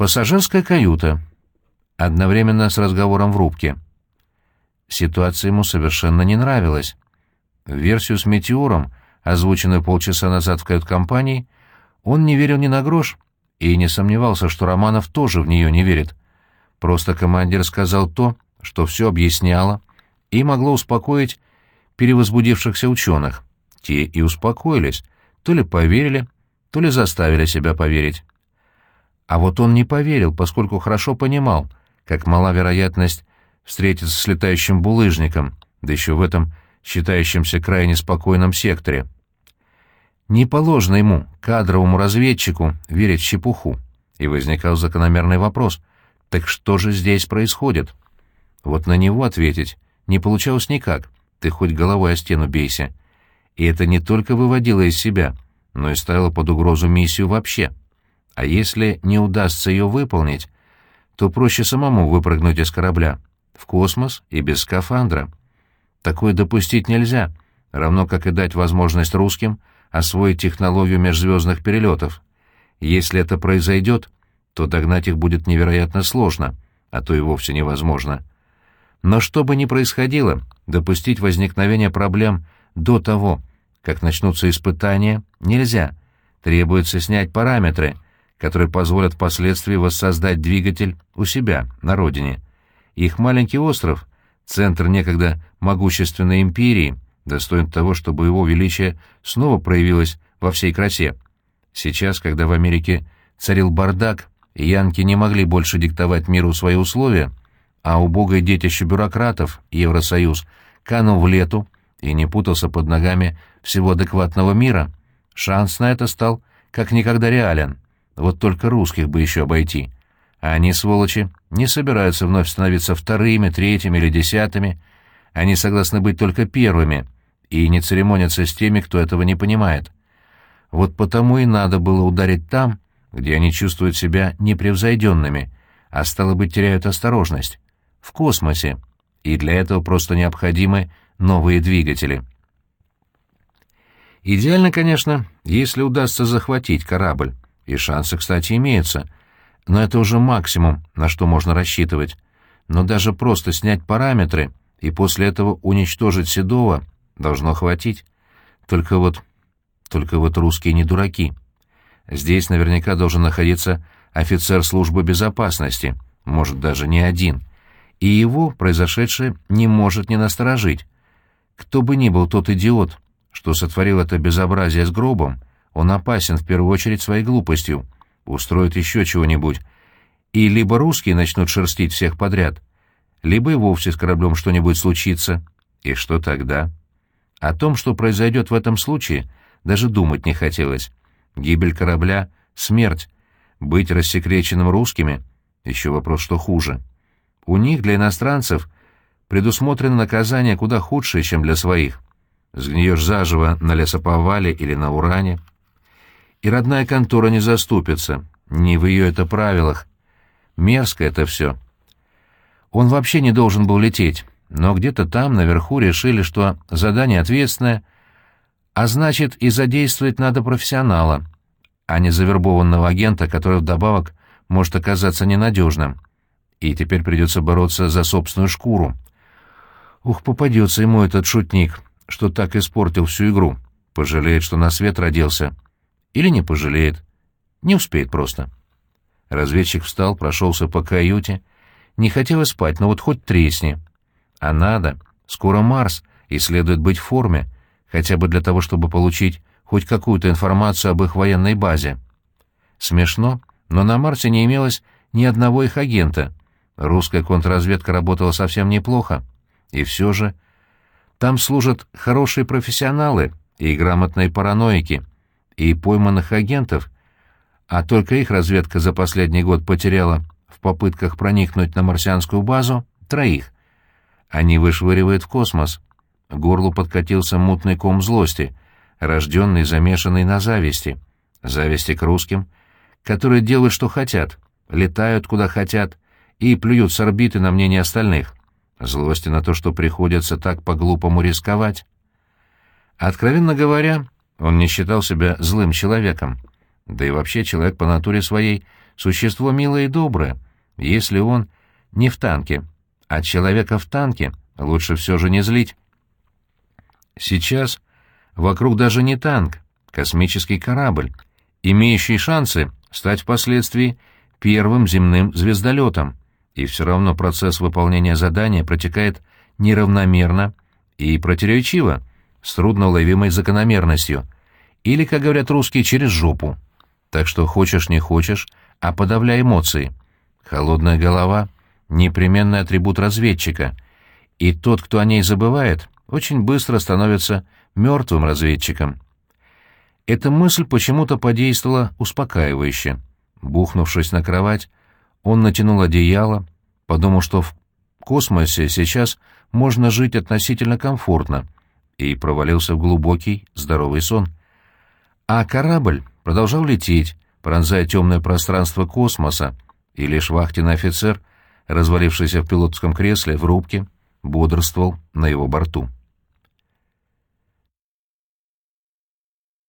Пассажирская каюта. Одновременно с разговором в рубке. Ситуация ему совершенно не нравилась. Версию с «Метеором», озвученную полчаса назад в кают-компании, он не верил ни на грош и не сомневался, что Романов тоже в нее не верит. Просто командир сказал то, что все объясняло, и могло успокоить перевозбудившихся ученых. Те и успокоились, то ли поверили, то ли заставили себя поверить. А вот он не поверил, поскольку хорошо понимал, как мала вероятность встретиться с летающим булыжником, да еще в этом считающемся крайне спокойном секторе. Не положено ему, кадровому разведчику, верить в чепуху. И возникал закономерный вопрос, так что же здесь происходит? Вот на него ответить не получалось никак, ты хоть головой о стену бейся. И это не только выводило из себя, но и ставило под угрозу миссию вообще. А если не удастся ее выполнить, то проще самому выпрыгнуть из корабля в космос и без скафандра. Такое допустить нельзя, равно как и дать возможность русским освоить технологию межзвездных перелетов. Если это произойдет, то догнать их будет невероятно сложно, а то и вовсе невозможно. Но что бы ни происходило, допустить возникновение проблем до того, как начнутся испытания, нельзя. Требуется снять параметры, которые позволят впоследствии воссоздать двигатель у себя, на родине. Их маленький остров, центр некогда могущественной империи, достоин того, чтобы его величие снова проявилось во всей красе. Сейчас, когда в Америке царил бардак, и янки не могли больше диктовать миру свои условия, а убогое детище бюрократов, Евросоюз, канул в лету и не путался под ногами всего адекватного мира, шанс на это стал как никогда реален. Вот только русских бы еще обойти. А они, сволочи, не собираются вновь становиться вторыми, третьими или десятыми. Они согласны быть только первыми и не церемонятся с теми, кто этого не понимает. Вот потому и надо было ударить там, где они чувствуют себя непревзойденными, а стало быть, теряют осторожность. В космосе. И для этого просто необходимы новые двигатели. Идеально, конечно, если удастся захватить корабль. И шансы, кстати, имеются — но это уже максимум, на что можно рассчитывать. Но даже просто снять параметры и после этого уничтожить Седова должно хватить. Только вот... Только вот русские не дураки. Здесь наверняка должен находиться офицер службы безопасности, может, даже не один. И его произошедшее не может не насторожить. Кто бы ни был тот идиот, что сотворил это безобразие с гробом, он опасен в первую очередь своей глупостью — устроят еще чего-нибудь, и либо русские начнут шерстить всех подряд, либо и вовсе с кораблем что-нибудь случится. И что тогда? О том, что произойдет в этом случае, даже думать не хотелось. Гибель корабля — смерть. Быть рассекреченным русскими — еще вопрос, что хуже. У них, для иностранцев, предусмотрено наказание куда худшее, чем для своих. Сгниешь заживо на лесоповале или на уране — и родная контора не заступится. Не в ее это правилах. Мерзко это все. Он вообще не должен был лететь, но где-то там, наверху, решили, что задание ответственное, а значит, и задействовать надо профессионала, а не завербованного агента, который вдобавок может оказаться ненадежным. И теперь придется бороться за собственную шкуру. Ух, попадется ему этот шутник, что так испортил всю игру. Пожалеет, что на свет родился. Или не пожалеет. Не успеет просто. Разведчик встал, прошелся по каюте. Не хотелось спать, но вот хоть тресни. А надо. Скоро Марс, и следует быть в форме, хотя бы для того, чтобы получить хоть какую-то информацию об их военной базе. Смешно, но на Марсе не имелось ни одного их агента. Русская контрразведка работала совсем неплохо. И все же... Там служат хорошие профессионалы и грамотные параноики и пойманных агентов, а только их разведка за последний год потеряла в попытках проникнуть на марсианскую базу троих. Они вышвыривают в космос. Горлу подкатился мутный ком злости, рожденный, замешанный на зависти. Зависти к русским, которые делают, что хотят, летают, куда хотят, и плюют с орбиты на мнение остальных. Злости на то, что приходится так по-глупому рисковать. Откровенно говоря, он не считал себя злым человеком. Да и вообще человек по натуре своей существо милое и доброе, если он не в танке, а человека в танке лучше все же не злить. Сейчас вокруг даже не танк, космический корабль, имеющий шансы стать впоследствии первым земным звездолетом, и все равно процесс выполнения задания протекает неравномерно и противоречиво, с трудноуловимой закономерностью, или, как говорят русские, через жопу. Так что хочешь не хочешь, а подавляй эмоции. Холодная голова — непременный атрибут разведчика, и тот, кто о ней забывает, очень быстро становится мертвым разведчиком. Эта мысль почему-то подействовала успокаивающе. Бухнувшись на кровать, он натянул одеяло, подумал, что в космосе сейчас можно жить относительно комфортно, и провалился в глубокий, здоровый сон. А корабль продолжал лететь, пронзая темное пространство космоса, и лишь вахтенный офицер, развалившийся в пилотском кресле в рубке, бодрствовал на его борту.